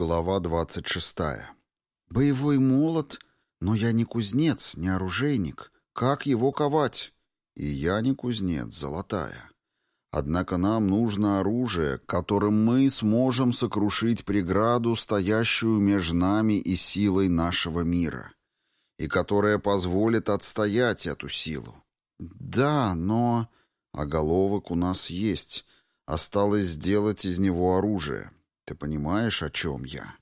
Глава 26. «Боевой молот? Но я не кузнец, не оружейник. Как его ковать?» «И я не кузнец, золотая. Однако нам нужно оружие, которым мы сможем сокрушить преграду, стоящую между нами и силой нашего мира, и которая позволит отстоять эту силу. Да, но... Оголовок у нас есть. Осталось сделать из него оружие. Ты понимаешь, о чем я?»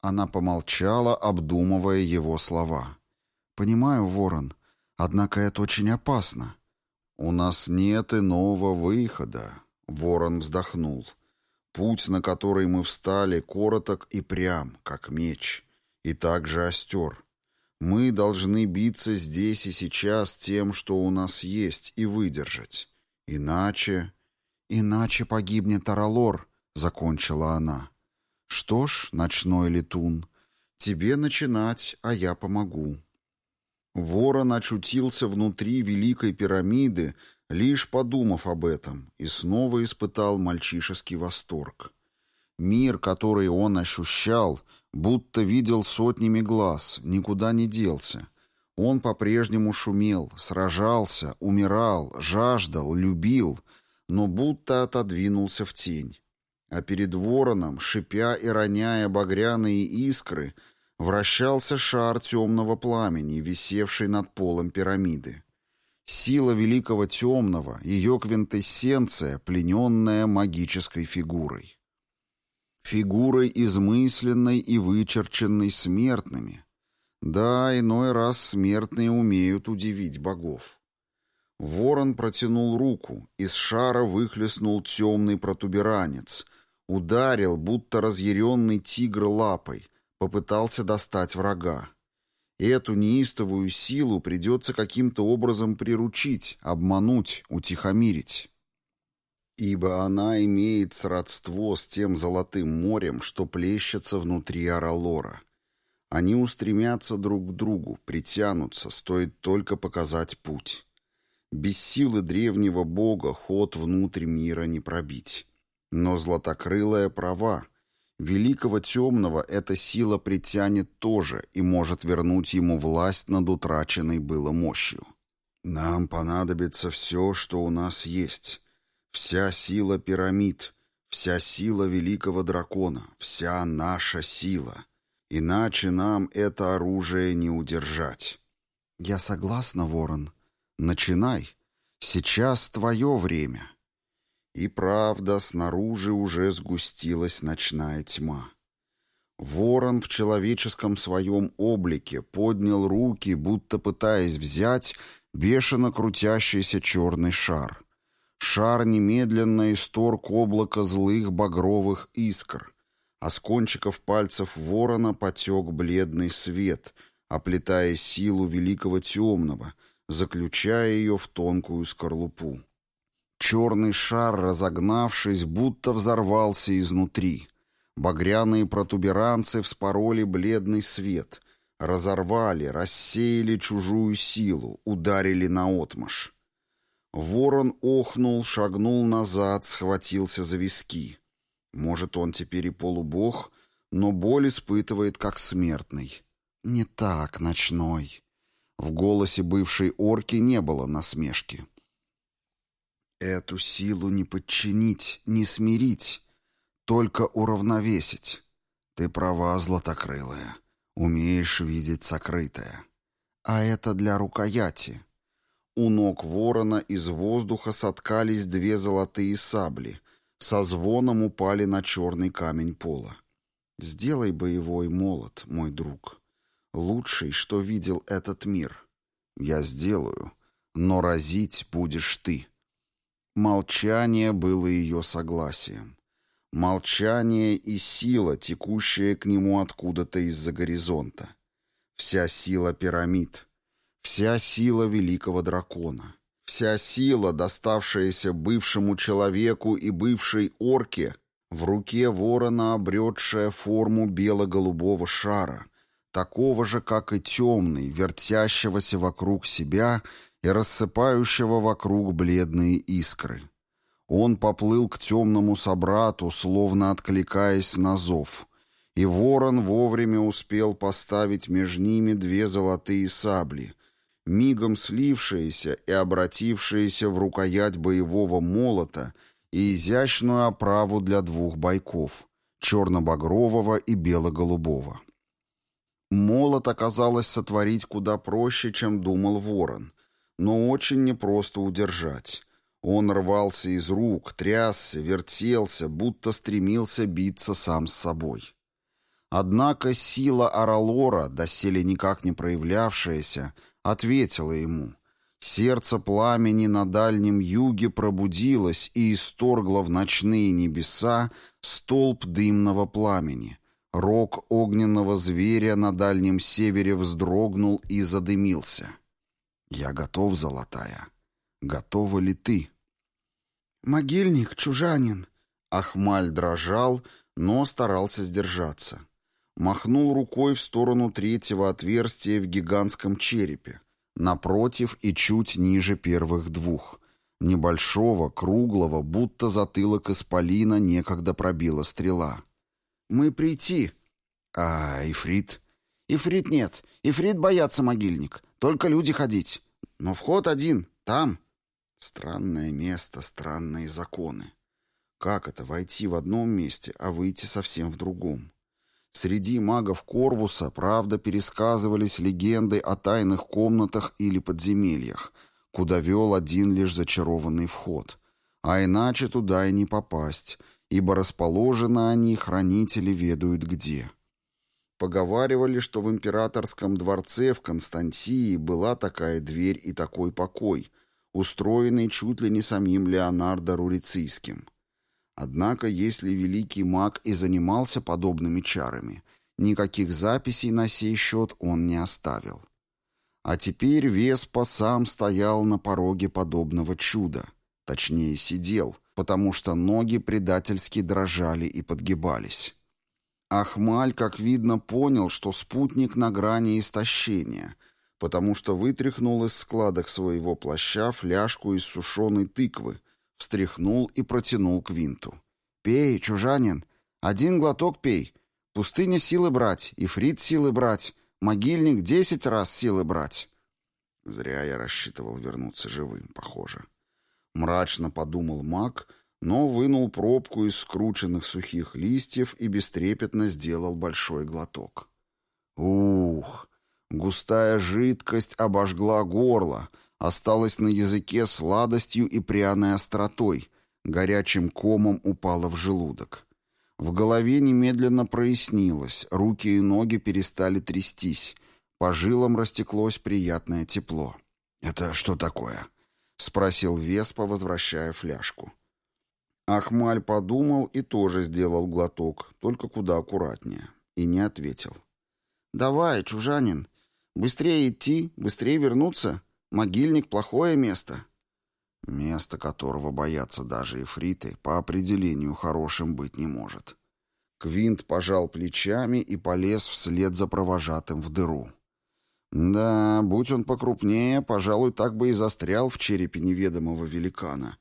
Она помолчала, обдумывая его слова. «Понимаю, Ворон, однако это очень опасно». «У нас нет иного выхода», — Ворон вздохнул. «Путь, на который мы встали, короток и прям, как меч, и также остер. Мы должны биться здесь и сейчас тем, что у нас есть, и выдержать. Иначе...» «Иначе погибнет Аралор», закончила она. «Что ж, ночной летун, тебе начинать, а я помогу». Ворон очутился внутри Великой пирамиды, лишь подумав об этом, и снова испытал мальчишеский восторг. Мир, который он ощущал, будто видел сотнями глаз, никуда не делся. Он по-прежнему шумел, сражался, умирал, жаждал, любил, но будто отодвинулся в тень. А перед вороном, шипя и роняя багряные искры, вращался шар темного пламени, висевший над полом пирамиды. Сила великого темного, ее квинтэссенция, плененная магической фигурой. Фигурой измысленной и вычерченной смертными. Да, иной раз смертные умеют удивить богов. Ворон протянул руку, из шара выхлестнул темный протуберанец — Ударил, будто разъяренный тигр лапой, попытался достать врага. Эту неистовую силу придется каким-то образом приручить, обмануть, утихомирить. Ибо она имеет сродство с тем золотым морем, что плещется внутри Аралора. Они устремятся друг к другу, притянутся, стоит только показать путь. Без силы древнего бога ход внутрь мира не пробить. Но златокрылая права. Великого темного эта сила притянет тоже и может вернуть ему власть над утраченной было мощью. Нам понадобится все, что у нас есть. Вся сила пирамид, вся сила великого дракона, вся наша сила. Иначе нам это оружие не удержать. Я согласна, Ворон. Начинай. Сейчас твое время. И правда, снаружи уже сгустилась ночная тьма. Ворон в человеческом своем облике поднял руки, будто пытаясь взять бешено крутящийся черный шар. Шар немедленно исторг облако злых багровых искр, а с кончиков пальцев ворона потек бледный свет, оплетая силу великого темного, заключая ее в тонкую скорлупу. Черный шар, разогнавшись, будто взорвался изнутри. Багряные протуберанцы вспороли бледный свет, разорвали, рассеяли чужую силу, ударили наотмашь. Ворон охнул, шагнул назад, схватился за виски. Может, он теперь и полубог, но боль испытывает как смертный. Не так, ночной. В голосе бывшей орки не было насмешки. Эту силу не подчинить, не смирить, только уравновесить. Ты права, златокрылая, умеешь видеть сокрытое. А это для рукояти. У ног ворона из воздуха соткались две золотые сабли, со звоном упали на черный камень пола. Сделай боевой молот, мой друг. Лучший, что видел этот мир. Я сделаю, но разить будешь ты. Молчание было ее согласием. Молчание и сила, текущая к нему откуда-то из-за горизонта. Вся сила пирамид. Вся сила великого дракона. Вся сила, доставшаяся бывшему человеку и бывшей орке, в руке ворона обретшая форму бело-голубого шара, такого же, как и темный, вертящегося вокруг себя и рассыпающего вокруг бледные искры. Он поплыл к темному собрату, словно откликаясь на зов, и ворон вовремя успел поставить между ними две золотые сабли, мигом слившиеся и обратившиеся в рукоять боевого молота и изящную оправу для двух бойков — черно-багрового и бело-голубого. Молот оказалось сотворить куда проще, чем думал ворон, но очень непросто удержать. Он рвался из рук, трясся, вертелся, будто стремился биться сам с собой. Однако сила Аралора, доселе никак не проявлявшаяся, ответила ему. Сердце пламени на дальнем юге пробудилось и исторгло в ночные небеса столб дымного пламени. Рог огненного зверя на дальнем севере вздрогнул и задымился. «Я готов, золотая. Готова ли ты?» «Могильник, чужанин!» Ахмаль дрожал, но старался сдержаться махнул рукой в сторону третьего отверстия в гигантском черепе, напротив и чуть ниже первых двух. Небольшого, круглого, будто затылок исполина некогда пробила стрела. «Мы прийти». «А Ифрит?» «Ифрит нет. Ифрит боятся могильник. Только люди ходить. Но вход один. Там». Странное место, странные законы. Как это войти в одном месте, а выйти совсем в другом? Среди магов Корвуса, правда, пересказывались легенды о тайных комнатах или подземельях, куда вел один лишь зачарованный вход. А иначе туда и не попасть, ибо расположены они, хранители ведают где. Поговаривали, что в императорском дворце в Константии была такая дверь и такой покой, устроенный чуть ли не самим Леонардо Рурицийским. Однако, если великий маг и занимался подобными чарами, никаких записей на сей счет он не оставил. А теперь Веспа сам стоял на пороге подобного чуда. Точнее, сидел, потому что ноги предательски дрожали и подгибались. Ахмаль, как видно, понял, что спутник на грани истощения, потому что вытряхнул из складок своего плаща фляжку из сушеной тыквы, встряхнул и протянул к винту. «Пей, чужанин, один глоток пей. Пустыня силы брать, ифрит силы брать, могильник десять раз силы брать». Зря я рассчитывал вернуться живым, похоже. Мрачно подумал маг, но вынул пробку из скрученных сухих листьев и бестрепетно сделал большой глоток. Ух! Густая жидкость обожгла горло, осталась на языке сладостью и пряной остротой, горячим комом упала в желудок. В голове немедленно прояснилось, руки и ноги перестали трястись, по жилам растеклось приятное тепло. «Это что такое?» — спросил Веспа, возвращая фляжку. Ахмаль подумал и тоже сделал глоток, только куда аккуратнее, и не ответил. «Давай, чужанин, быстрее идти, быстрее вернуться». Могильник — плохое место. Место, которого боятся даже эфриты, по определению хорошим быть не может. Квинт пожал плечами и полез вслед за провожатым в дыру. Да, будь он покрупнее, пожалуй, так бы и застрял в черепе неведомого великана,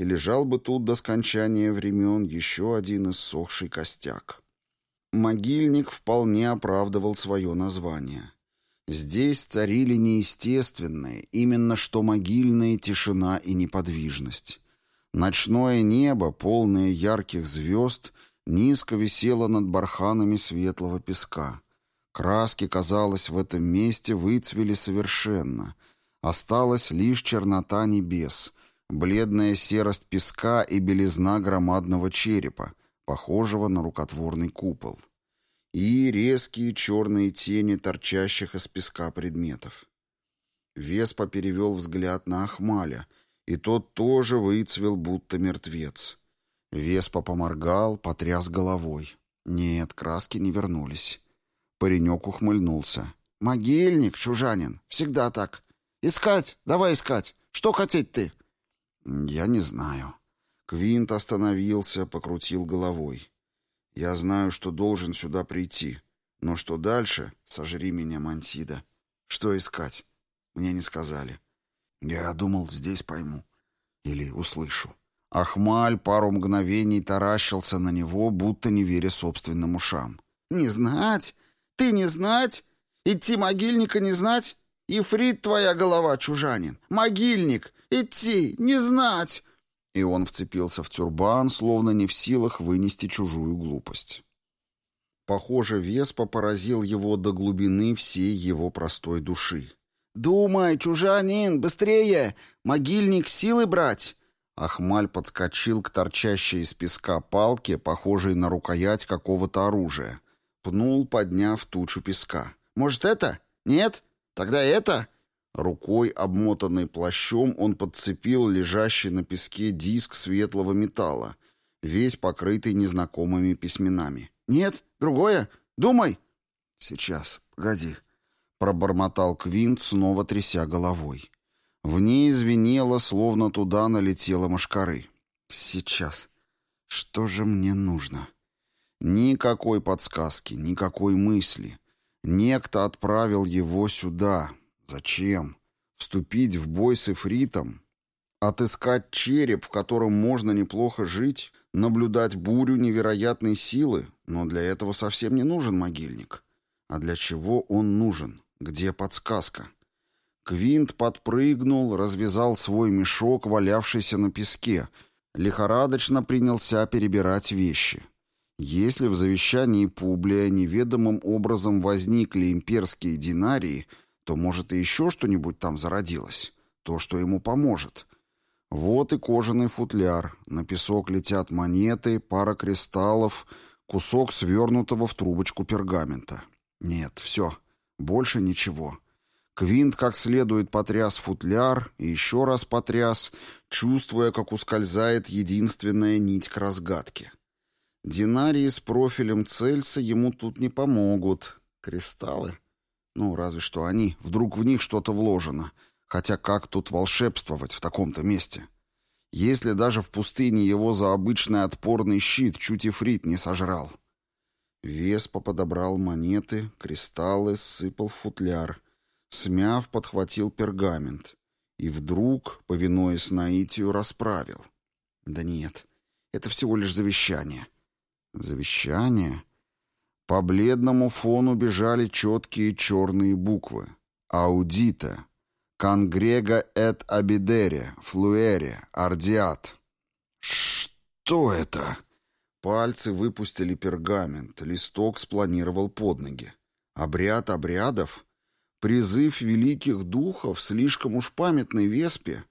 и лежал бы тут до скончания времен еще один иссохший костяк. Могильник вполне оправдывал свое название. Здесь царили неестественные, именно что могильная тишина и неподвижность. Ночное небо, полное ярких звезд, низко висело над барханами светлого песка. Краски, казалось, в этом месте выцвели совершенно. Осталась лишь чернота небес, бледная серость песка и белизна громадного черепа, похожего на рукотворный купол и резкие черные тени торчащих из песка предметов. Веспа перевел взгляд на Ахмаля, и тот тоже выцвел, будто мертвец. Веспа поморгал, потряс головой. Нет, краски не вернулись. Паренек ухмыльнулся. «Могильник, чужанин, всегда так. Искать, давай искать. Что хотеть ты?» «Я не знаю». Квинт остановился, покрутил головой. Я знаю, что должен сюда прийти. Но что дальше? Сожри меня, Мансида. Что искать? Мне не сказали. Я думал, здесь пойму. Или услышу. Ахмаль пару мгновений таращился на него, будто не веря собственным ушам. Не знать? Ты не знать? Идти могильника не знать? Ифрит твоя голова, чужанин! Могильник! Идти! Не знать!» И он вцепился в тюрбан, словно не в силах вынести чужую глупость. Похоже, Веспа поразил его до глубины всей его простой души. «Думай, чужанин, быстрее! Могильник силы брать!» Ахмаль подскочил к торчащей из песка палке, похожей на рукоять какого-то оружия. Пнул, подняв тучу песка. «Может, это? Нет? Тогда это?» Рукой, обмотанной плащом, он подцепил лежащий на песке диск светлого металла, весь покрытый незнакомыми письменами. «Нет? Другое? Думай!» «Сейчас, погоди», — пробормотал Квинт, снова тряся головой. В ней звенело, словно туда налетела мошкары. «Сейчас. Что же мне нужно?» Никакой подсказки, никакой мысли. Некто отправил его сюда. Зачем? Вступить в бой с Эфритом? Отыскать череп, в котором можно неплохо жить? Наблюдать бурю невероятной силы? Но для этого совсем не нужен могильник. А для чего он нужен? Где подсказка? Квинт подпрыгнул, развязал свой мешок, валявшийся на песке, лихорадочно принялся перебирать вещи. Если в завещании Публия неведомым образом возникли имперские динарии, то, может, и еще что-нибудь там зародилось. То, что ему поможет. Вот и кожаный футляр. На песок летят монеты, пара кристаллов, кусок свернутого в трубочку пергамента. Нет, все. Больше ничего. Квинт как следует потряс футляр и еще раз потряс, чувствуя, как ускользает единственная нить к разгадке. Динарии с профилем Цельса ему тут не помогут. Кристаллы? Ну, разве что они. Вдруг в них что-то вложено. Хотя как тут волшебствовать в таком-то месте? Если даже в пустыне его за обычный отпорный щит чуть ифрит не сожрал. Веспа подобрал монеты, кристаллы, сыпал в футляр — Смяв, подхватил пергамент. И вдруг, повинуясь наитию, расправил. Да нет, это всего лишь завещание. Завещание? По бледному фону бежали четкие черные буквы. Аудита. Конгрега эт абидере, флуэре, ардиат. Что это? Пальцы выпустили пергамент, листок спланировал под ноги. Обряд обрядов? Призыв великих духов слишком уж памятной веспе.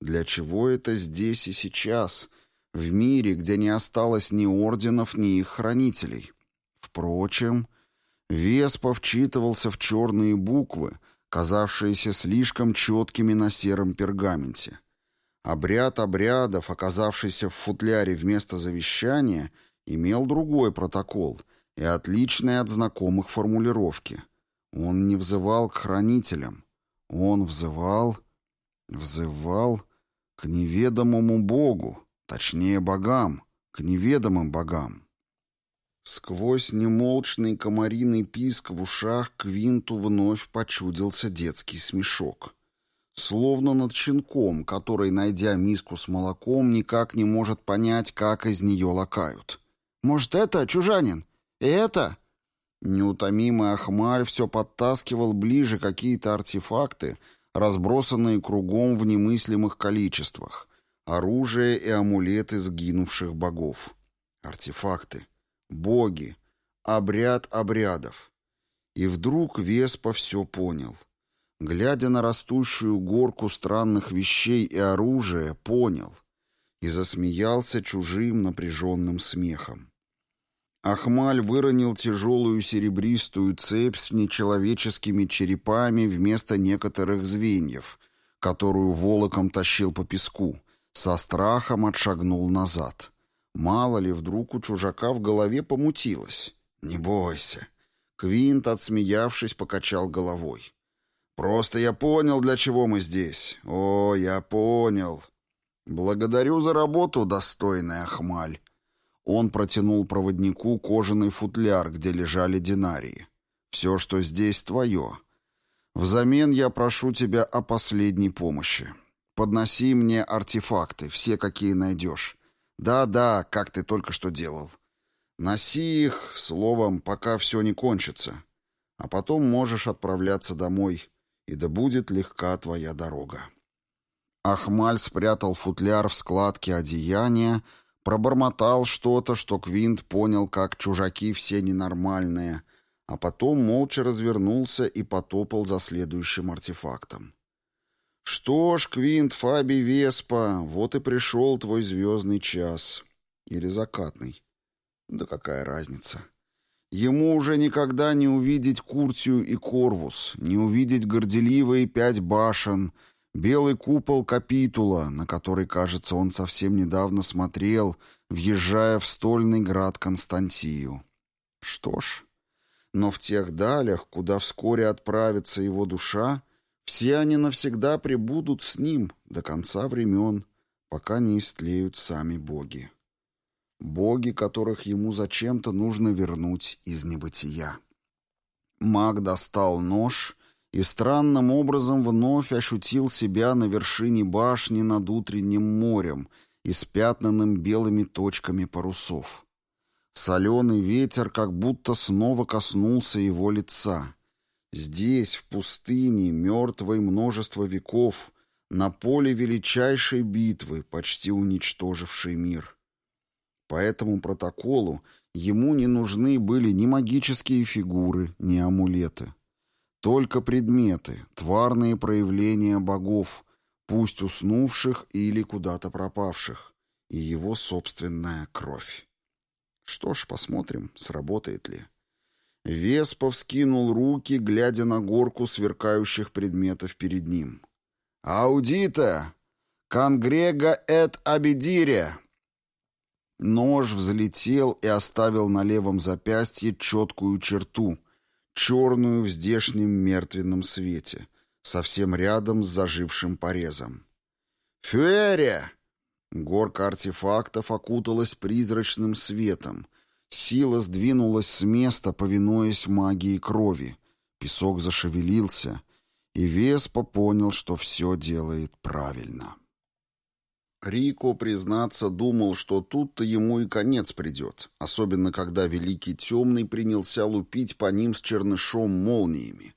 Для чего это здесь и сейчас, в мире, где не осталось ни орденов, ни их хранителей? Впрочем, Веспа вчитывался в черные буквы, казавшиеся слишком четкими на сером пергаменте. Обряд обрядов, оказавшийся в футляре вместо завещания, имел другой протокол и отличные от знакомых формулировки — он не взывал к хранителям. Он взывал... взывал к неведомому богу, точнее богам, к неведомым богам. Сквозь немолчный комариный писк в ушах Квинту вновь почудился детский смешок. Словно над щенком, который, найдя миску с молоком, никак не может понять, как из нее лакают. «Может, это чужанин? И это?» Неутомимый Ахмаль все подтаскивал ближе какие-то артефакты, разбросанные кругом в немыслимых количествах. Оружие и амулеты сгинувших богов. Артефакты. Боги. Обряд обрядов. И вдруг Веспа все понял. Глядя на растущую горку странных вещей и оружия, понял. И засмеялся чужим напряженным смехом. Ахмаль выронил тяжелую серебристую цепь с нечеловеческими черепами вместо некоторых звеньев, которую волоком тащил по песку, со страхом отшагнул назад. Мало ли, вдруг у чужака в голове помутилось. «Не бойся». Квинт, отсмеявшись, покачал головой. «Просто я понял, для чего мы здесь. О, я понял. Благодарю за работу, достойный Ахмаль». Он протянул проводнику кожаный футляр, где лежали динарии. «Все, что здесь, твое. Взамен я прошу тебя о последней помощи. Подноси мне артефакты, все, какие найдешь. Да-да, как ты только что делал. Носи их, словом, пока все не кончится. А потом можешь отправляться домой, и да будет легка твоя дорога. Ахмаль спрятал футляр в складке одеяния, пробормотал что-то, что Квинт понял, как чужаки все ненормальные, а потом молча развернулся и потопал за следующим артефактом. «Что ж, Квинт, Фаби, Веспа, вот и пришел твой звездный час. Или закатный. Да какая разница?» Ему уже никогда не увидеть Куртию и Корвус, не увидеть горделивые пять башен, белый купол капитула, на который, кажется, он совсем недавно смотрел, въезжая в стольный град Константию. Что ж, но в тех далях, куда вскоре отправится его душа, все они навсегда пребудут с ним до конца времен, пока не истлеют сами боги боги, которых ему зачем-то нужно вернуть из небытия. Маг достал нож и странным образом вновь ощутил себя на вершине башни над утренним морем, испятнанным белыми точками парусов. Соленый ветер как будто снова коснулся его лица. Здесь, в пустыне, мертвой множество веков, на поле величайшей битвы, почти уничтожившей мир. По этому протоколу ему не нужны были ни магические фигуры, ни амулеты. Только предметы, тварные проявления богов, пусть уснувших или куда-то пропавших, и его собственная кровь. Что ж, посмотрим, сработает ли. Веспов скинул руки, глядя на горку сверкающих предметов перед ним. «Аудита! Конгрега эт абидире!» Нож взлетел и оставил на левом запястье четкую черту, черную в здешнем мертвенном свете, совсем рядом с зажившим порезом. «Фюэре!» Горка артефактов окуталась призрачным светом. Сила сдвинулась с места, повинуясь магии крови. Песок зашевелился, и Веспа понял, что все делает правильно. Рико, признаться, думал, что тут-то ему и конец придет, особенно когда Великий Темный принялся лупить по ним с чернышом молниями.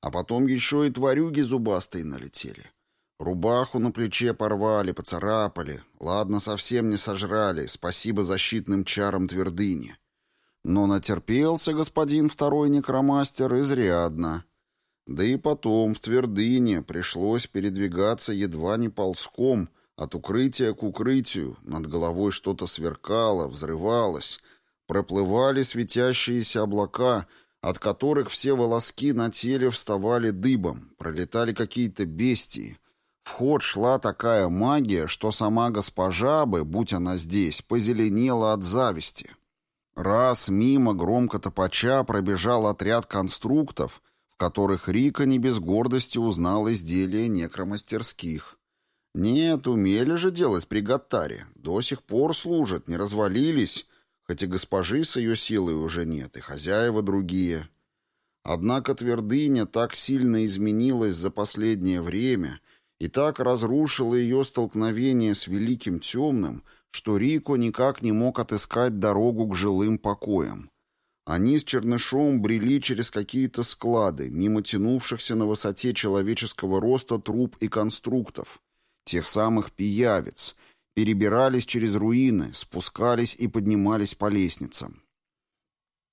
А потом еще и тварюги зубастые налетели. Рубаху на плече порвали, поцарапали. Ладно, совсем не сожрали, спасибо защитным чарам твердыни. Но натерпелся господин второй некромастер изрядно. Да и потом в твердыне пришлось передвигаться едва не ползком — от укрытия к укрытию над головой что-то сверкало, взрывалось. Проплывали светящиеся облака, от которых все волоски на теле вставали дыбом, пролетали какие-то бестии. В ход шла такая магия, что сама госпожа бы, будь она здесь, позеленела от зависти. Раз мимо громко топача пробежал отряд конструктов, в которых Рика не без гордости узнал изделия некромастерских. Нет, умели же делать при Гаттаре. До сих пор служат, не развалились, хоть и госпожи с ее силой уже нет, и хозяева другие. Однако твердыня так сильно изменилась за последнее время и так разрушила ее столкновение с Великим Темным, что Рико никак не мог отыскать дорогу к жилым покоям. Они с Чернышом брели через какие-то склады, мимо тянувшихся на высоте человеческого роста труб и конструктов, тех самых пиявиц, перебирались через руины, спускались и поднимались по лестницам.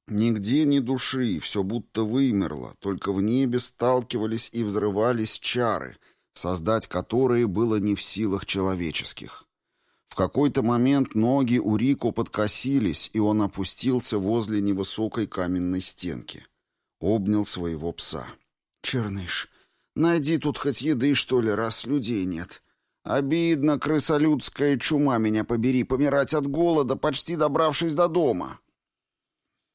Нигде ни души, все будто вымерло, только в небе сталкивались и взрывались чары, создать которые было не в силах человеческих. В какой-то момент ноги у Рико подкосились, и он опустился возле невысокой каменной стенки. Обнял своего пса. «Черныш, найди тут хоть еды, что ли, раз людей нет. Обидно, крысолюдская чума меня побери, помирать от голода, почти добравшись до дома.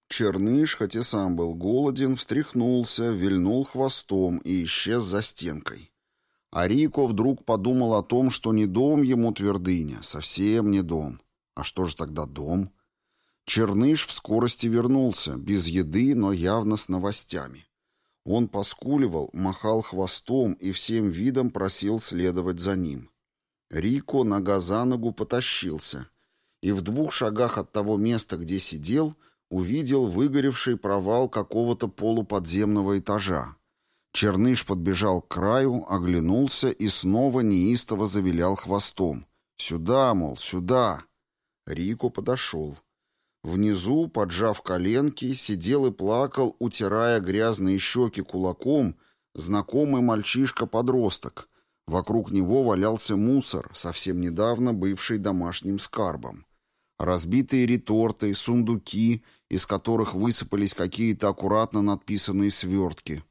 Черныш, хоть и сам был голоден, встряхнулся, вильнул хвостом и исчез за стенкой. А Рико вдруг подумал о том, что не дом ему твердыня, совсем не дом. А что же тогда дом? Черныш в скорости вернулся, без еды, но явно с новостями. Он поскуливал, махал хвостом и всем видом просил следовать за ним. Рико нога за ногу потащился. и в двух шагах от того места, где сидел, увидел выгоревший провал какого-то полуподземного этажа. Черныш подбежал к краю, оглянулся и снова неистово завилял хвостом. «Сюда, мол, сюда!» Рико подошел. Внизу, поджав коленки, сидел и плакал, утирая грязные щеки кулаком, знакомый мальчишка-подросток. Вокруг него валялся мусор, совсем недавно бывший домашним скарбом. Разбитые реторты, сундуки, из которых высыпались какие-то аккуратно надписанные свертки.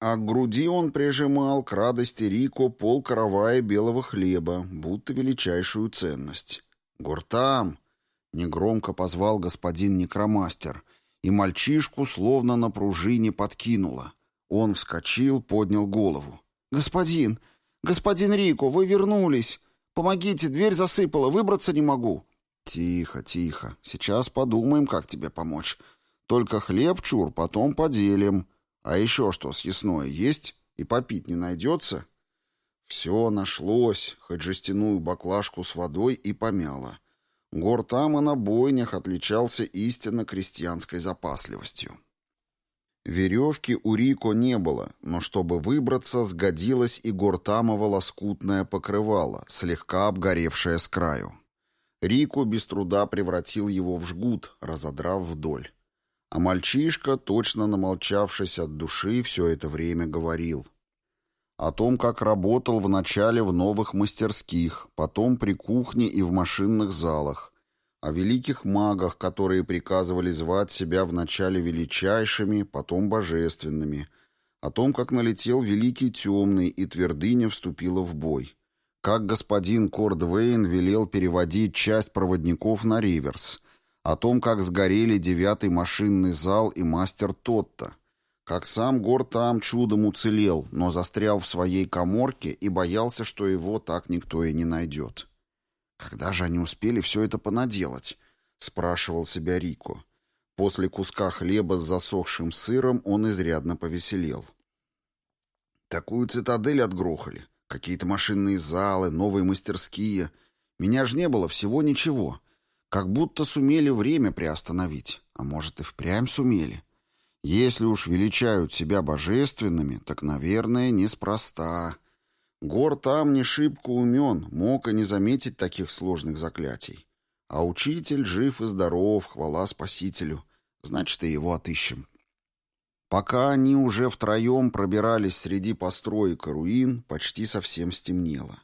А к груди он прижимал к радости Рико пол каравая белого хлеба, будто величайшую ценность. «Гуртам!» — негромко позвал господин некромастер, и мальчишку словно на пружине подкинуло. Он вскочил, поднял голову. «Господин! Господин Рико, вы вернулись! Помогите, дверь засыпала, выбраться не могу!» «Тихо, тихо. Сейчас подумаем, как тебе помочь. Только хлеб, чур, потом поделим. А еще что, съестное есть? И попить не найдется?» Все нашлось, хоть жестяную баклажку с водой и помяло. Гортама на бойнях отличался истинно крестьянской запасливостью. Веревки у Рико не было, но чтобы выбраться, сгодилось и гортамово лоскутное покрывало, слегка обгоревшее с краю. Рико без труда превратил его в жгут, разодрав вдоль. А мальчишка, точно намолчавшись от души, все это время говорил. О том, как работал вначале в новых мастерских, потом при кухне и в машинных залах, о великих магах, которые приказывали звать себя вначале величайшими, потом божественными, о том, как налетел великий темный, и твердыня вступила в бой как господин Кордвейн велел переводить часть проводников на реверс, о том, как сгорели девятый машинный зал и мастер Тотта, как сам Гор там чудом уцелел, но застрял в своей коморке и боялся, что его так никто и не найдет. «Когда же они успели все это понаделать?» — спрашивал себя Рико. После куска хлеба с засохшим сыром он изрядно повеселел. «Такую цитадель отгрохали. Какие-то машинные залы, новые мастерские. Меня же не было всего ничего. Как будто сумели время приостановить. А может, и впрямь сумели. Если уж величают себя божественными, так, наверное, неспроста. Гор там не шибко умен, мог и не заметить таких сложных заклятий. А учитель жив и здоров, хвала спасителю. Значит, и его отыщем. Пока они уже втроем пробирались среди построек и руин, почти совсем стемнело.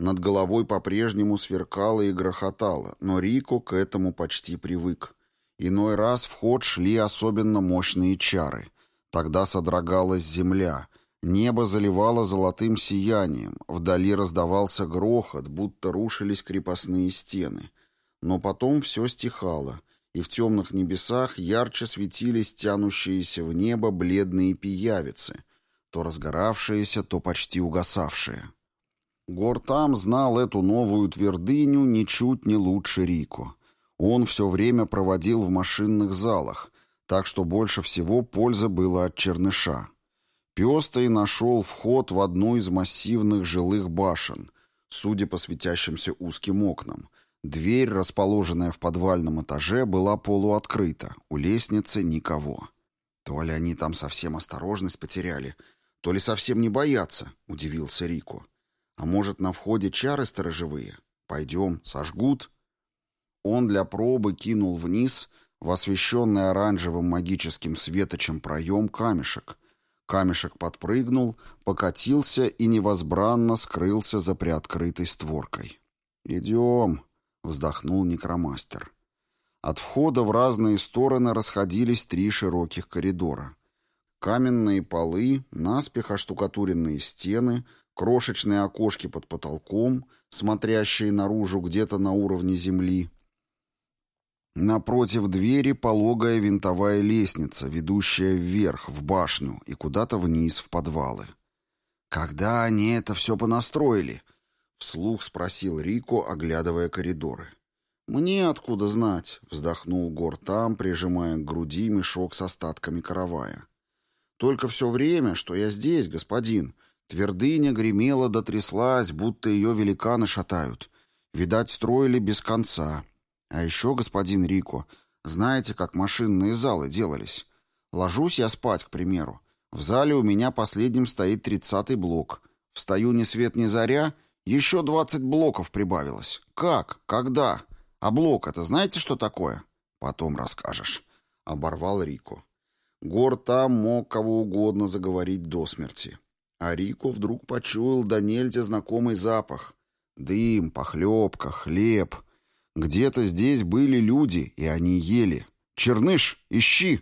Над головой по-прежнему сверкало и грохотало, но Рико к этому почти привык. Иной раз в ход шли особенно мощные чары. Тогда содрогалась земля, небо заливало золотым сиянием, вдали раздавался грохот, будто рушились крепостные стены. Но потом все стихало — и в темных небесах ярче светились тянущиеся в небо бледные пиявицы, то разгоравшиеся, то почти угасавшие. Гортам знал эту новую твердыню ничуть не лучше Рико. Он все время проводил в машинных залах, так что больше всего пользы было от черныша. Пёстый нашел вход в одну из массивных жилых башен, судя по светящимся узким окнам, Дверь, расположенная в подвальном этаже, была полуоткрыта, у лестницы никого. То ли они там совсем осторожность потеряли, то ли совсем не боятся, удивился Рико. А может, на входе чары сторожевые? Пойдем, сожгут? Он для пробы кинул вниз в освещенный оранжевым магическим светочем проем камешек. Камешек подпрыгнул, покатился и невозбранно скрылся за приоткрытой створкой. «Идем», вздохнул некромастер. От входа в разные стороны расходились три широких коридора. Каменные полы, наспех оштукатуренные стены, крошечные окошки под потолком, смотрящие наружу где-то на уровне земли. Напротив двери пологая винтовая лестница, ведущая вверх, в башню и куда-то вниз, в подвалы. «Когда они это все понастроили?» Вслух спросил Рико, оглядывая коридоры. «Мне откуда знать?» — вздохнул Гор там, прижимая к груди мешок с остатками каравая. «Только все время, что я здесь, господин, твердыня гремела дотряслась, будто ее великаны шатают. Видать, строили без конца. А еще, господин Рико, знаете, как машинные залы делались? Ложусь я спать, к примеру. В зале у меня последним стоит тридцатый блок. Встаю ни свет ни заря, еще двадцать блоков прибавилось. Как? Когда? А блок это знаете, что такое? Потом расскажешь. Оборвал Рико. Гор там мог кого угодно заговорить до смерти. А Рико вдруг почуял до нельзя знакомый запах. Дым, похлебка, хлеб. Где-то здесь были люди, и они ели. «Черныш, ищи!»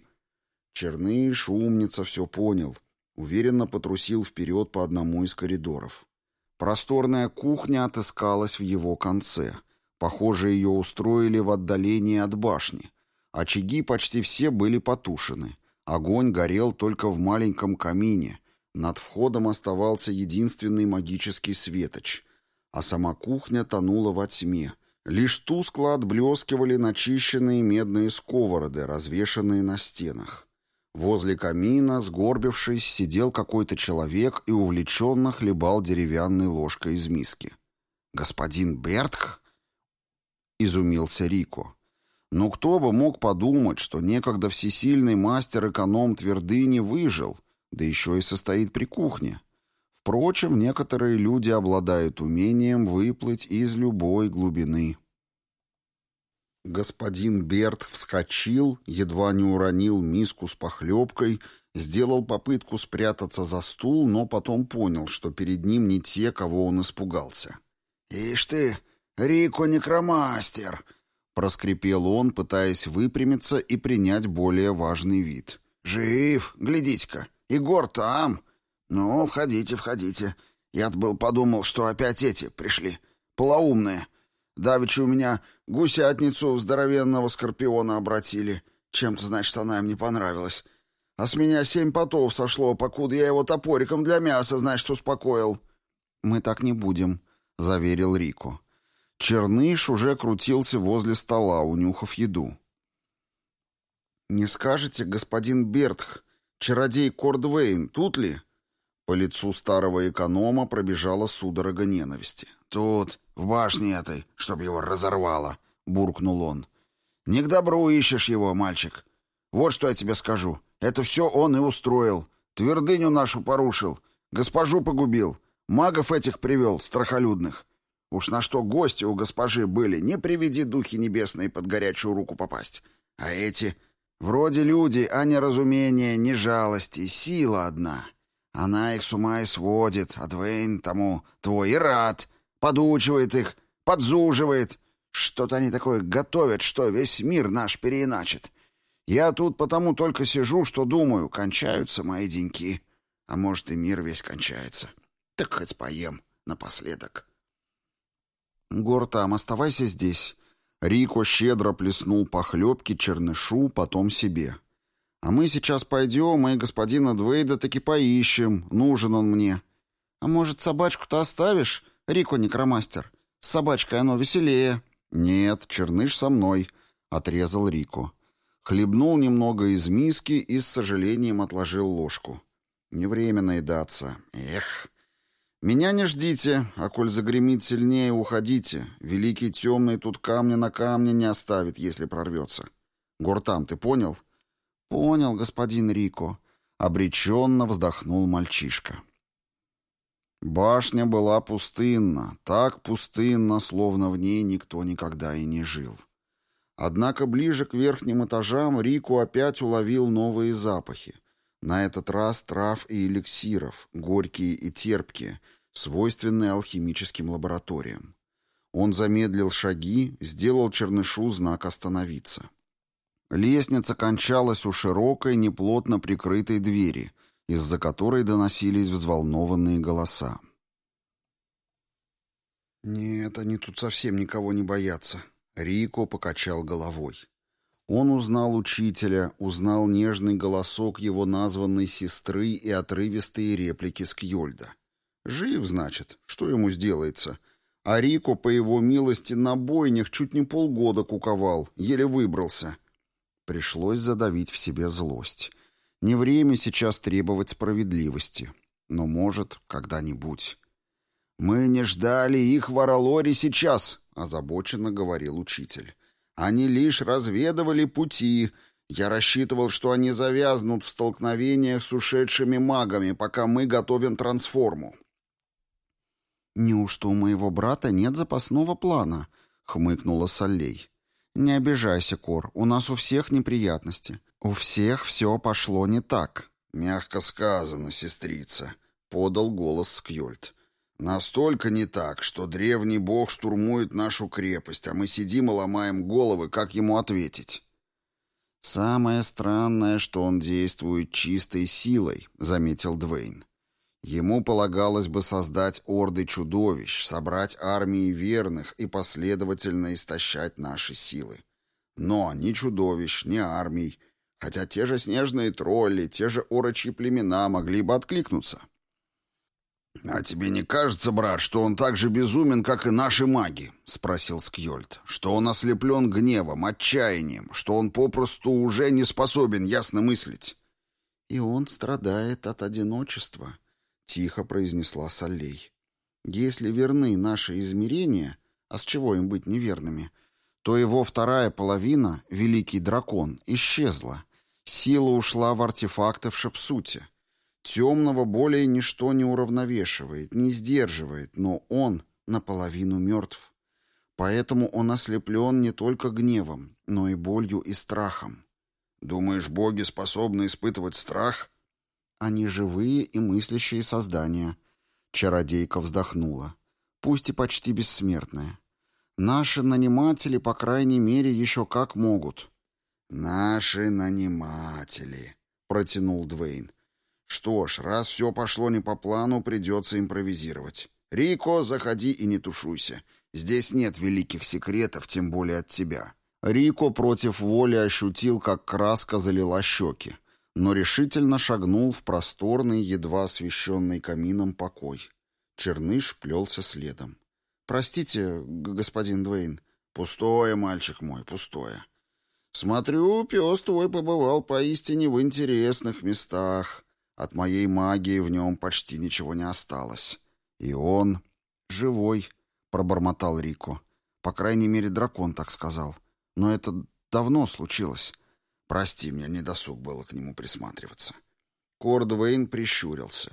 Черныш, умница, все понял. Уверенно потрусил вперед по одному из коридоров. Просторная кухня отыскалась в его конце. Похоже, ее устроили в отдалении от башни. Очаги почти все были потушены. Огонь горел только в маленьком камине. Над входом оставался единственный магический светоч. А сама кухня тонула во тьме. Лишь тускло отблескивали начищенные медные сковороды, развешанные на стенах. Возле камина, сгорбившись, сидел какой-то человек и увлеченно хлебал деревянной ложкой из миски. «Господин Бертх?» — изумился Рико. Но кто бы мог подумать, что некогда всесильный мастер-эконом твердыни выжил, да еще и состоит при кухне. Впрочем, некоторые люди обладают умением выплыть из любой глубины. Господин Берт вскочил, едва не уронил миску с похлебкой, сделал попытку спрятаться за стул, но потом понял, что перед ним не те, кого он испугался. «Ишь ты, Рико Некромастер!» — проскрипел он, пытаясь выпрямиться и принять более важный вид. «Жив, глядите-ка, Егор там. Ну, входите, входите. Я-то был подумал, что опять эти пришли, полоумные». Давеча у меня гусятницу здоровенного скорпиона обратили. Чем-то, значит, она им не понравилась. А с меня семь потов сошло, покуда я его топориком для мяса, значит, успокоил. «Мы так не будем», — заверил Рико. Черныш уже крутился возле стола, унюхав еду. «Не скажете, господин Бертх, чародей Кордвейн, тут ли?» По лицу старого эконома пробежала судорога ненависти. «Тут, в башне этой, чтоб его разорвало», — буркнул он. «Не к добру ищешь его, мальчик. Вот что я тебе скажу. Это все он и устроил. Твердыню нашу порушил, госпожу погубил, магов этих привел, страхолюдных. Уж на что гости у госпожи были, не приведи духи небесные под горячую руку попасть. А эти... Вроде люди, а не разумение, не жалости, сила одна. Она их с ума и сводит, а Двейн тому твой и рад. Подучивает их, подзуживает. Что-то они такое готовят, что весь мир наш переиначит. Я тут потому только сижу, что думаю, кончаются мои деньки. А может, и мир весь кончается. Так хоть поем напоследок. Гортам, оставайся здесь. Рико щедро плеснул похлебки чернышу, потом себе. А мы сейчас пойдем и господина Двейда таки поищем. Нужен он мне. А может, собачку-то оставишь? Рико Некромастер. С собачкой оно веселее». «Нет, черныш со мной», — отрезал Рико. Хлебнул немного из миски и с сожалением отложил ложку. «Не время наедаться. Эх!» «Меня не ждите, а коль загремит сильнее, уходите. Великий темный тут камня на камне не оставит, если прорвется. Гортам, ты понял?» «Понял, господин Рико», — обреченно вздохнул мальчишка. Башня была пустынна, так пустынна, словно в ней никто никогда и не жил. Однако ближе к верхним этажам Рику опять уловил новые запахи. На этот раз трав и эликсиров, горькие и терпкие, свойственные алхимическим лабораториям. Он замедлил шаги, сделал чернышу знак «Остановиться». Лестница кончалась у широкой, неплотно прикрытой двери — из-за которой доносились взволнованные голоса. «Нет, они тут совсем никого не боятся», — Рико покачал головой. Он узнал учителя, узнал нежный голосок его названной сестры и отрывистые реплики Скьольда. «Жив, значит, что ему сделается?» А Рико, по его милости, на бойнях чуть не полгода куковал, еле выбрался. Пришлось задавить в себе злость. Не время сейчас требовать справедливости. Но, может, когда-нибудь. «Мы не ждали их в Аралоре сейчас», — озабоченно говорил учитель. «Они лишь разведывали пути. Я рассчитывал, что они завязнут в столкновениях с ушедшими магами, пока мы готовим трансформу». «Неужто у моего брата нет запасного плана?» — хмыкнула Солей. «Не обижайся, Кор, у нас у всех неприятности. У всех все пошло не так». «Мягко сказано, сестрица», — подал голос Скьольд. «Настолько не так, что древний бог штурмует нашу крепость, а мы сидим и ломаем головы, как ему ответить». «Самое странное, что он действует чистой силой», — заметил Двейн. Ему полагалось бы создать орды чудовищ, собрать армии верных и последовательно истощать наши силы. Но ни чудовищ, ни армий, хотя те же снежные тролли, те же орочьи племена могли бы откликнуться. «А тебе не кажется, брат, что он так же безумен, как и наши маги?» — спросил Скьольд. «Что он ослеплен гневом, отчаянием, что он попросту уже не способен ясно мыслить?» «И он страдает от одиночества», тихо произнесла Солей. Если верны наши измерения, а с чего им быть неверными, то его вторая половина, великий дракон, исчезла. Сила ушла в артефакты в Шапсуте. Темного более ничто не уравновешивает, не сдерживает, но он наполовину мертв. Поэтому он ослеплен не только гневом, но и болью и страхом. «Думаешь, боги способны испытывать страх?» Они живые и мыслящие создания. Чародейка вздохнула. Пусть и почти бессмертные. Наши наниматели, по крайней мере, еще как могут. Наши наниматели, протянул Двейн. Что ж, раз все пошло не по плану, придется импровизировать. Рико, заходи и не тушуйся. Здесь нет великих секретов, тем более от тебя. Рико против воли ощутил, как краска залила щеки но решительно шагнул в просторный, едва освещенный камином покой. Черныш плелся следом. «Простите, господин Двейн». «Пустое, мальчик мой, пустое. Смотрю, пес твой побывал поистине в интересных местах. От моей магии в нем почти ничего не осталось. И он живой», — пробормотал Рико. «По крайней мере, дракон так сказал. Но это давно случилось». Прости, мне недосуг было к нему присматриваться. Кордвейн прищурился.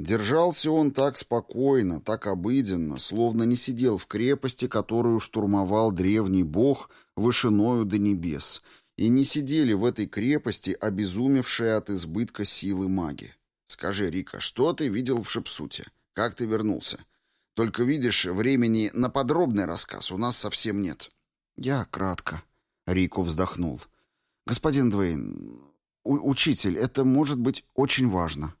Держался он так спокойно, так обыденно, словно не сидел в крепости, которую штурмовал древний бог вышиною до небес, и не сидели в этой крепости обезумевшие от избытка силы маги. Скажи, Рика, что ты видел в Шепсуте? Как ты вернулся? Только видишь, времени на подробный рассказ у нас совсем нет. Я кратко. Рико вздохнул. «Господин Двейн, учитель, это может быть очень важно».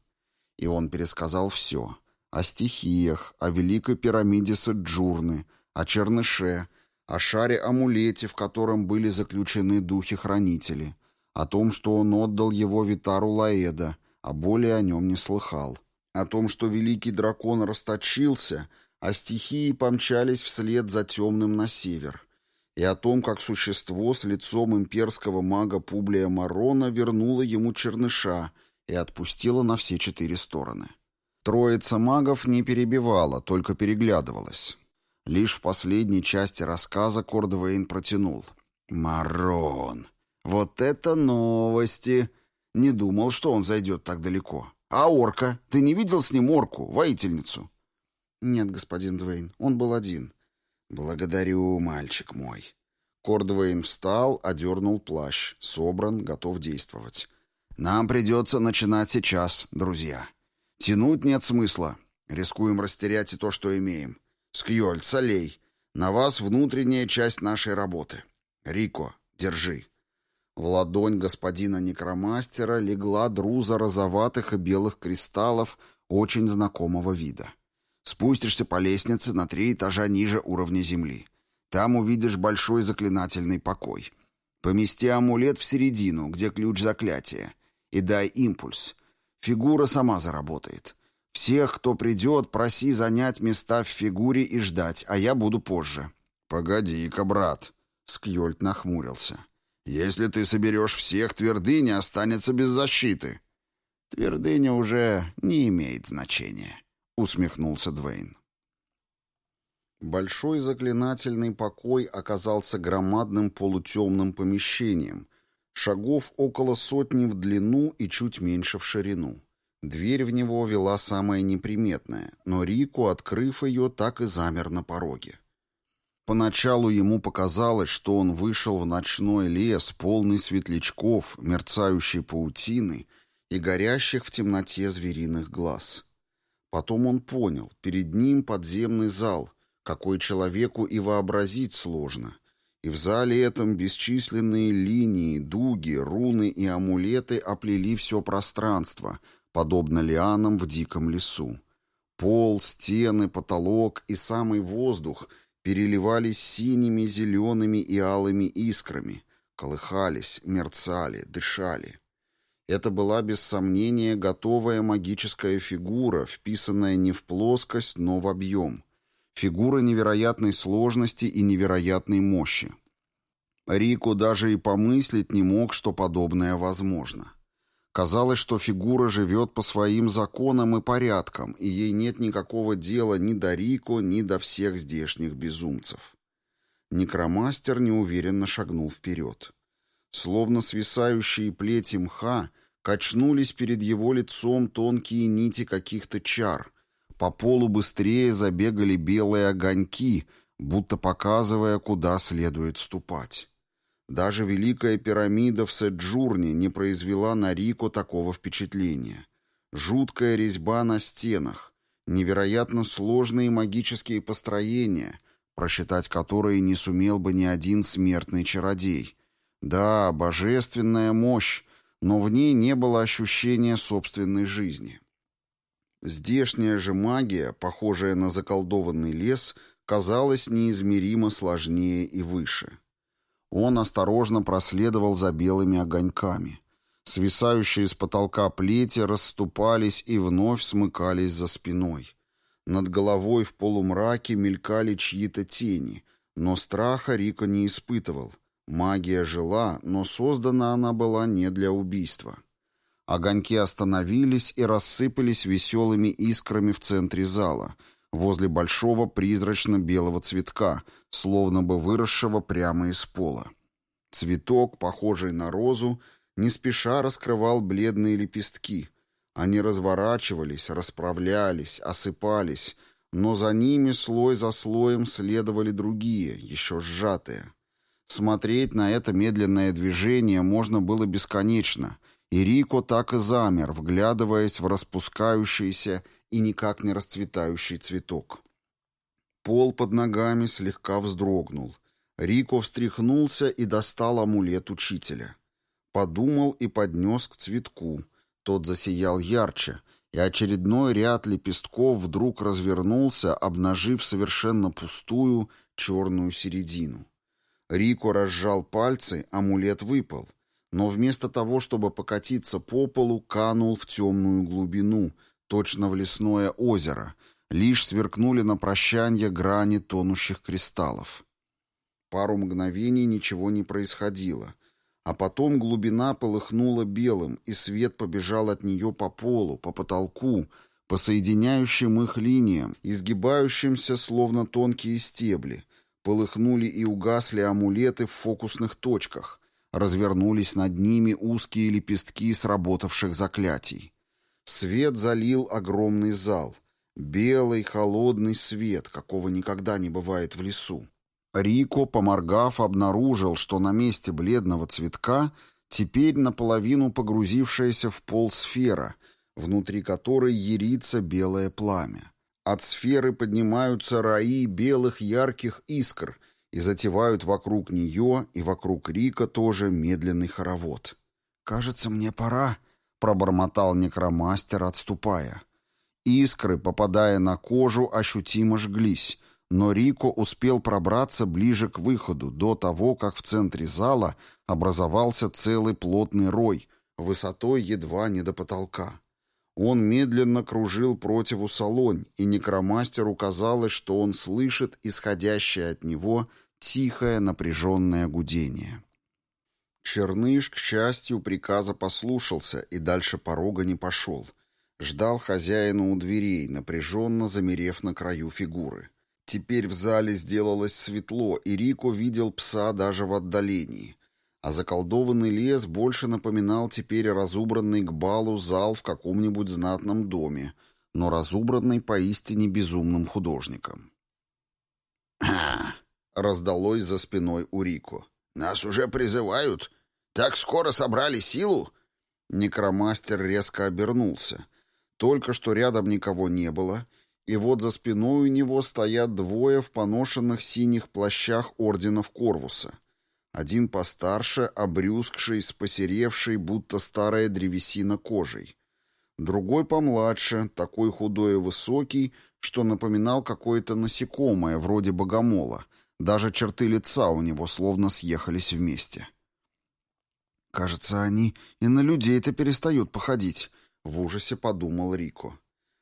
И он пересказал все. О стихиях, о великой пирамиде Саджурны, о черныше, о шаре-амулете, в котором были заключены духи-хранители, о том, что он отдал его Витару Лаэда, а более о нем не слыхал, о том, что великий дракон расточился, а стихии помчались вслед за темным на север, и о том, как существо с лицом имперского мага Публия Марона вернуло ему черныша и отпустило на все четыре стороны. Троица магов не перебивала, только переглядывалась. Лишь в последней части рассказа Кордовейн протянул. «Марон! Вот это новости!» Не думал, что он зайдет так далеко. «А орка? Ты не видел с ним орку, воительницу?» «Нет, господин Двейн, он был один. «Благодарю, мальчик мой». Кордвейн встал, одернул плащ, собран, готов действовать. «Нам придется начинать сейчас, друзья. Тянуть нет смысла. Рискуем растерять и то, что имеем. Скьоль, Солей, на вас внутренняя часть нашей работы. Рико, держи». В ладонь господина некромастера легла друза розоватых и белых кристаллов очень знакомого вида. Спустишься по лестнице на три этажа ниже уровня земли. Там увидишь большой заклинательный покой. Помести амулет в середину, где ключ заклятия, и дай импульс. Фигура сама заработает. Всех, кто придет, проси занять места в фигуре и ждать, а я буду позже». «Погоди-ка, брат», — Скьольд нахмурился. «Если ты соберешь всех, твердыня останется без защиты». «Твердыня уже не имеет значения». — усмехнулся Двейн. Большой заклинательный покой оказался громадным полутемным помещением, шагов около сотни в длину и чуть меньше в ширину. Дверь в него вела самая неприметная, но Рику, открыв ее, так и замер на пороге. Поначалу ему показалось, что он вышел в ночной лес, полный светлячков, мерцающей паутины и горящих в темноте звериных глаз. Потом он понял, перед ним подземный зал — какой человеку и вообразить сложно. И в зале этом бесчисленные линии, дуги, руны и амулеты оплели все пространство, подобно лианам в диком лесу. Пол, стены, потолок и самый воздух переливались синими, зелеными и алыми искрами, колыхались, мерцали, дышали. Это была без сомнения готовая магическая фигура, вписанная не в плоскость, но в объем — Фигура невероятной сложности и невероятной мощи. Рико даже и помыслить не мог, что подобное возможно. Казалось, что фигура живет по своим законам и порядкам, и ей нет никакого дела ни до Рико, ни до всех здешних безумцев. Некромастер неуверенно шагнул вперед. Словно свисающие плети мха, качнулись перед его лицом тонкие нити каких-то чар, по полу быстрее забегали белые огоньки, будто показывая, куда следует ступать. Даже Великая пирамида в Седжурне не произвела на Рико такого впечатления. Жуткая резьба на стенах, невероятно сложные магические построения, просчитать которые не сумел бы ни один смертный чародей. Да, божественная мощь, но в ней не было ощущения собственной жизни. Здешняя же магия, похожая на заколдованный лес, казалась неизмеримо сложнее и выше. Он осторожно проследовал за белыми огоньками. Свисающие с потолка плети расступались и вновь смыкались за спиной. Над головой в полумраке мелькали чьи-то тени, но страха Рика не испытывал. Магия жила, но создана она была не для убийства. Огоньки остановились и рассыпались веселыми искрами в центре зала, возле большого призрачно-белого цветка, словно бы выросшего прямо из пола. Цветок, похожий на розу, не спеша раскрывал бледные лепестки. Они разворачивались, расправлялись, осыпались, но за ними слой за слоем следовали другие, еще сжатые. Смотреть на это медленное движение можно было бесконечно — и Рико так и замер, вглядываясь в распускающийся и никак не расцветающий цветок. Пол под ногами слегка вздрогнул. Рико встряхнулся и достал амулет учителя. Подумал и поднес к цветку. Тот засиял ярче, и очередной ряд лепестков вдруг развернулся, обнажив совершенно пустую черную середину. Рико разжал пальцы, амулет выпал — но вместо того, чтобы покатиться по полу, канул в темную глубину, точно в лесное озеро, лишь сверкнули на прощанье грани тонущих кристаллов. Пару мгновений ничего не происходило, а потом глубина полыхнула белым, и свет побежал от нее по полу, по потолку, по соединяющим их линиям, изгибающимся словно тонкие стебли. Полыхнули и угасли амулеты в фокусных точках, развернулись над ними узкие лепестки сработавших заклятий. Свет залил огромный зал. Белый холодный свет, какого никогда не бывает в лесу. Рико, поморгав, обнаружил, что на месте бледного цветка теперь наполовину погрузившаяся в пол сфера, внутри которой ярится белое пламя. От сферы поднимаются раи белых ярких искр — и затевают вокруг нее и вокруг Рика тоже медленный хоровод. «Кажется, мне пора», — пробормотал некромастер, отступая. Искры, попадая на кожу, ощутимо жглись, но Рико успел пробраться ближе к выходу, до того, как в центре зала образовался целый плотный рой, высотой едва не до потолка. Он медленно кружил противу салонь, и некромастеру казалось, что он слышит исходящее от него тихое напряженное гудение. Черныш, к счастью, приказа послушался и дальше порога не пошел. Ждал хозяина у дверей, напряженно замерев на краю фигуры. Теперь в зале сделалось светло, и Рико видел пса даже в отдалении. А заколдованный лес больше напоминал теперь разубранный к балу зал в каком-нибудь знатном доме, но разубранный поистине безумным художником. «Ха!» — раздалось за спиной у Рико. «Нас уже призывают? Так скоро собрали силу?» Некромастер резко обернулся. Только что рядом никого не было, и вот за спиной у него стоят двое в поношенных синих плащах орденов Корвуса. Один постарше, обрюзгший, с посеревшей, будто старая древесина кожей. Другой помладше, такой худой и высокий, что напоминал какое-то насекомое, вроде богомола. Даже черты лица у него словно съехались вместе. «Кажется, они и на людей-то перестают походить», — в ужасе подумал Рико.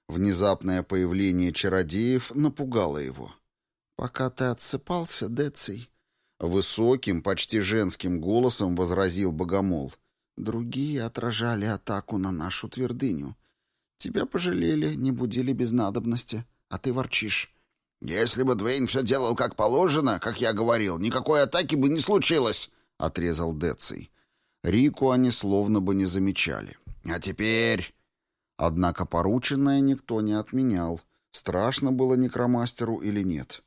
Внезапное появление чародеев напугало его. «Пока ты отсыпался, Деций», Высоким, почти женским голосом возразил Богомол. Другие отражали атаку на нашу твердыню. Тебя пожалели, не будили без надобности, а ты ворчишь. «Если бы Двейн все делал как положено, как я говорил, никакой атаки бы не случилось», — отрезал Деций. Рику они словно бы не замечали. «А теперь...» Однако порученное никто не отменял. Страшно было некромастеру или нет.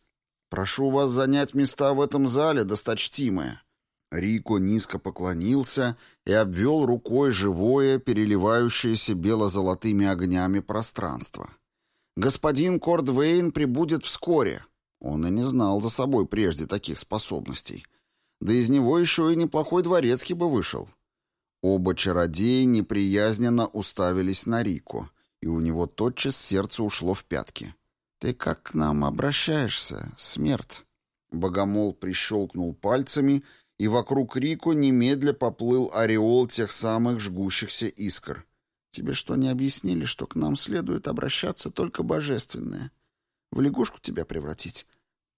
«Прошу вас занять места в этом зале, досточтимые». Рико низко поклонился и обвел рукой живое, переливающееся бело-золотыми огнями пространство. «Господин Кордвейн прибудет вскоре». Он и не знал за собой прежде таких способностей. Да из него еще и неплохой дворецкий бы вышел. Оба чародея неприязненно уставились на Рико, и у него тотчас сердце ушло в пятки. «Ты как к нам обращаешься, смерть?» Богомол прищелкнул пальцами, и вокруг Рико немедля поплыл ореол тех самых жгущихся искр. «Тебе что, не объяснили, что к нам следует обращаться только божественное? В лягушку тебя превратить?»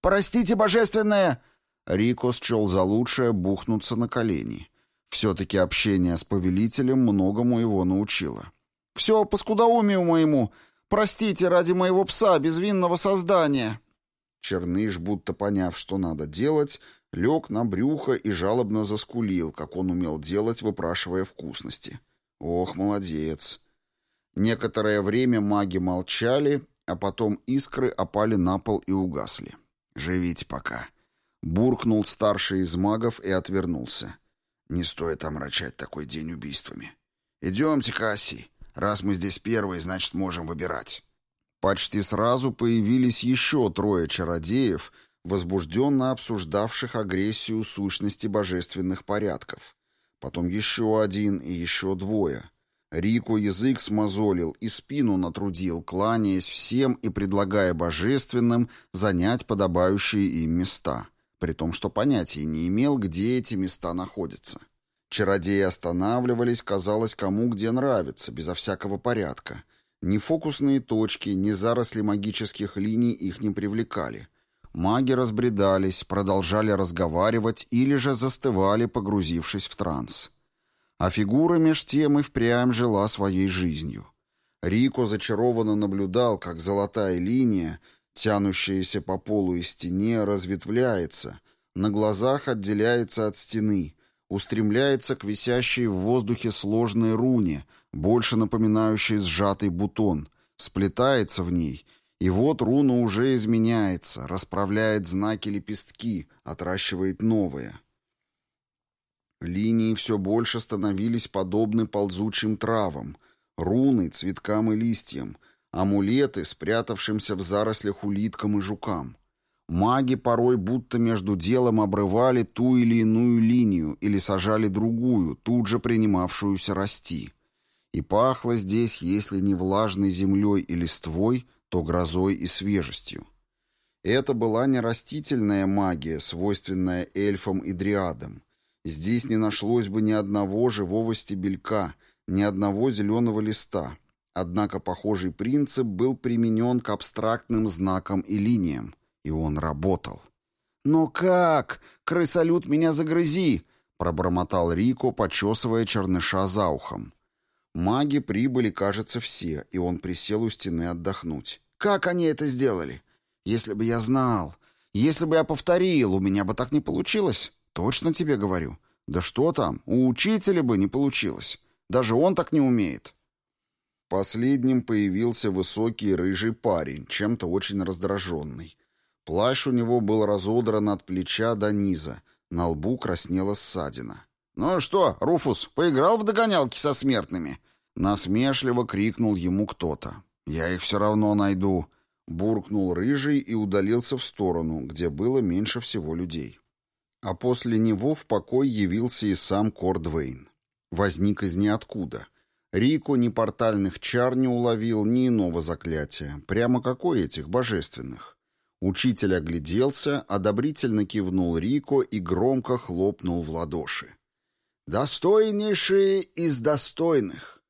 «Простите, божественное!» Рико счел за лучшее бухнуться на колени. Все-таки общение с повелителем многому его научило. «Все по скудоумию моему! Простите ради моего пса, безвинного создания!» Черныш, будто поняв, что надо делать, лег на брюхо и жалобно заскулил, как он умел делать, выпрашивая вкусности. «Ох, молодец!» Некоторое время маги молчали, а потом искры опали на пол и угасли. «Живите пока!» Буркнул старший из магов и отвернулся. «Не стоит омрачать такой день убийствами. Идемте, Кассий!» Раз мы здесь первые, значит, можем выбирать. Почти сразу появились еще трое чародеев, возбужденно обсуждавших агрессию сущности божественных порядков. Потом еще один и еще двое. Рико язык смазолил и спину натрудил, кланяясь всем и предлагая божественным занять подобающие им места, при том, что понятия не имел, где эти места находятся. Чародеи останавливались, казалось, кому где нравится, безо всякого порядка. Ни фокусные точки, ни заросли магических линий их не привлекали. Маги разбредались, продолжали разговаривать или же застывали, погрузившись в транс. А фигура меж тем и впрямь жила своей жизнью. Рико зачарованно наблюдал, как золотая линия, тянущаяся по полу и стене, разветвляется, на глазах отделяется от стены, устремляется к висящей в воздухе сложной руне, больше напоминающей сжатый бутон, сплетается в ней, и вот руна уже изменяется, расправляет знаки-лепестки, отращивает новые. Линии все больше становились подобны ползучим травам, руны, цветкам и листьям, амулеты, спрятавшимся в зарослях улиткам и жукам. Маги порой будто между делом обрывали ту или иную линию или сажали другую, тут же принимавшуюся расти. И пахло здесь, если не влажной землей и листвой, то грозой и свежестью. Это была не растительная магия, свойственная эльфам и дриадам. Здесь не нашлось бы ни одного живого стебелька, ни одного зеленого листа. Однако похожий принцип был применен к абстрактным знакам и линиям – и он работал. «Но как? Крысолют меня загрызи!» — пробормотал Рико, почесывая черныша за ухом. Маги прибыли, кажется, все, и он присел у стены отдохнуть. «Как они это сделали? Если бы я знал, если бы я повторил, у меня бы так не получилось. Точно тебе говорю. Да что там, у учителя бы не получилось. Даже он так не умеет. Последним появился высокий рыжий парень, чем-то очень раздраженный. Плащ у него был разодран от плеча до низа, на лбу краснела ссадина. «Ну что, Руфус, поиграл в догонялки со смертными?» Насмешливо крикнул ему кто-то. «Я их все равно найду», — буркнул рыжий и удалился в сторону, где было меньше всего людей. А после него в покой явился и сам Кордвейн. Возник из ниоткуда. Рико ни портальных чар не уловил, ни иного заклятия. Прямо какой этих божественных. Учитель огляделся, одобрительно кивнул Рико и громко хлопнул в ладоши. «Достойнейшие из достойных!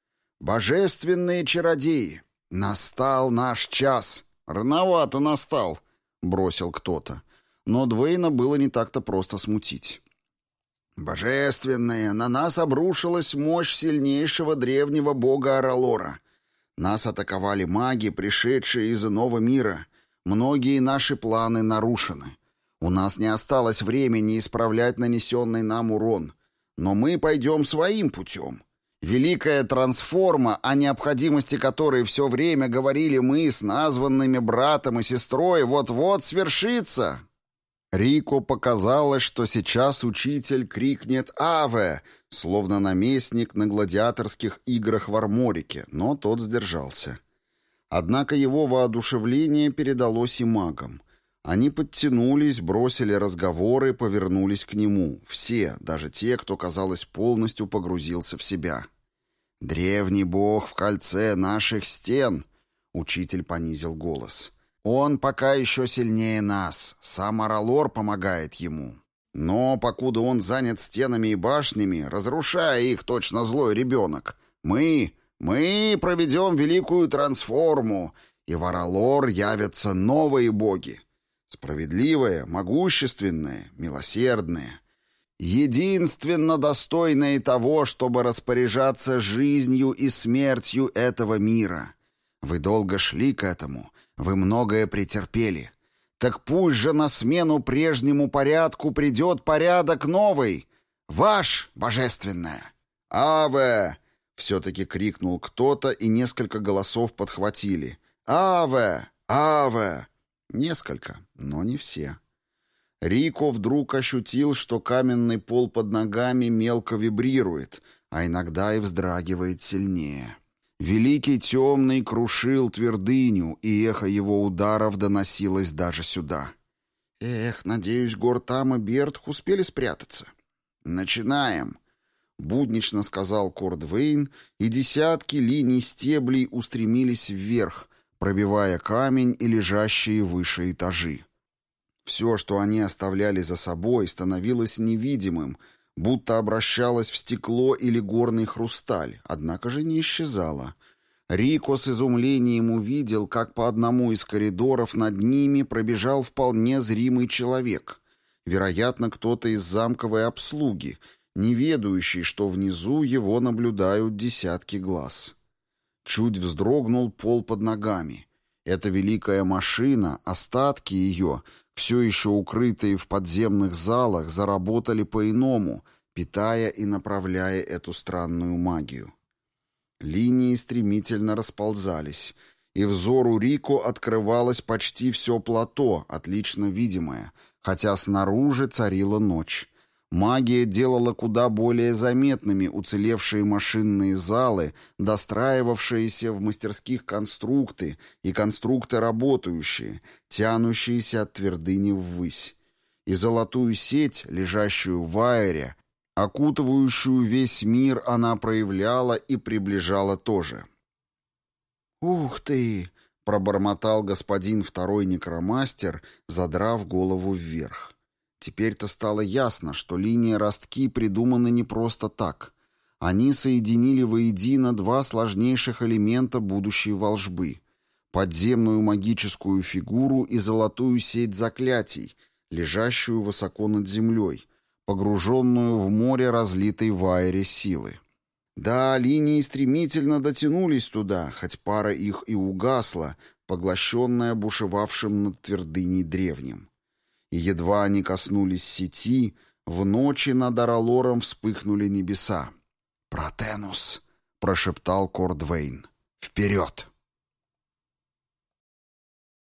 Божественные чародеи! Настал наш час!» «Рановато настал!» — бросил кто-то. Но Двейна было не так-то просто смутить. «Божественные! На нас обрушилась мощь сильнейшего древнего бога Аралора. Нас атаковали маги, пришедшие из иного мира». Многие наши планы нарушены. У нас не осталось времени исправлять нанесенный нам урон. Но мы пойдем своим путем. Великая трансформа, о необходимости которой все время говорили мы с названными братом и сестрой, вот-вот свершится. Рико показалось, что сейчас учитель крикнет «Аве!», словно наместник на гладиаторских играх в Арморике, но тот сдержался. Однако его воодушевление передалось и магам. Они подтянулись, бросили разговоры, повернулись к нему. Все, даже те, кто, казалось, полностью погрузился в себя. «Древний бог в кольце наших стен!» — учитель понизил голос. «Он пока еще сильнее нас. Сам Аралор помогает ему. Но, покуда он занят стенами и башнями, разрушая их точно злой ребенок, мы, мы проведем великую трансформу, и в Аралор явятся новые боги. Справедливые, могущественные, милосердные. Единственно достойные того, чтобы распоряжаться жизнью и смертью этого мира. Вы долго шли к этому, вы многое претерпели. Так пусть же на смену прежнему порядку придет порядок новый, ваш, божественное. Аве! Все-таки крикнул кто-то, и несколько голосов подхватили. «Аве! Аве!» Несколько, но не все. Рико вдруг ощутил, что каменный пол под ногами мелко вибрирует, а иногда и вздрагивает сильнее. Великий темный крушил твердыню, и эхо его ударов доносилось даже сюда. «Эх, надеюсь, Гортам и Бертх успели спрятаться». «Начинаем!» — буднично сказал Кордвейн, и десятки линий стеблей устремились вверх, пробивая камень и лежащие выше этажи. Все, что они оставляли за собой, становилось невидимым, будто обращалось в стекло или горный хрусталь, однако же не исчезало. Рико с изумлением увидел, как по одному из коридоров над ними пробежал вполне зримый человек. Вероятно, кто-то из замковой обслуги — не ведающий, что внизу его наблюдают десятки глаз. Чуть вздрогнул пол под ногами. Эта великая машина, остатки ее, все еще укрытые в подземных залах, заработали по-иному, питая и направляя эту странную магию. Линии стремительно расползались, и взору Рико открывалось почти все плато, отлично видимое, хотя снаружи царила ночь. Магия делала куда более заметными уцелевшие машинные залы, достраивавшиеся в мастерских конструкты и конструкты работающие, тянущиеся от твердыни ввысь. И золотую сеть, лежащую в аэре, окутывающую весь мир, она проявляла и приближала тоже. «Ух ты!» — пробормотал господин второй некромастер, задрав голову вверх. Теперь-то стало ясно, что линии ростки придуманы не просто так. Они соединили воедино два сложнейших элемента будущей волжбы — подземную магическую фигуру и золотую сеть заклятий, лежащую высоко над землей, погруженную в море разлитой в аэре силы. Да, линии стремительно дотянулись туда, хоть пара их и угасла, поглощенная бушевавшим над твердыней древним. И едва они коснулись сети, в ночи над Аралором вспыхнули небеса. «Протенус!» — прошептал Кордвейн. «Вперед!»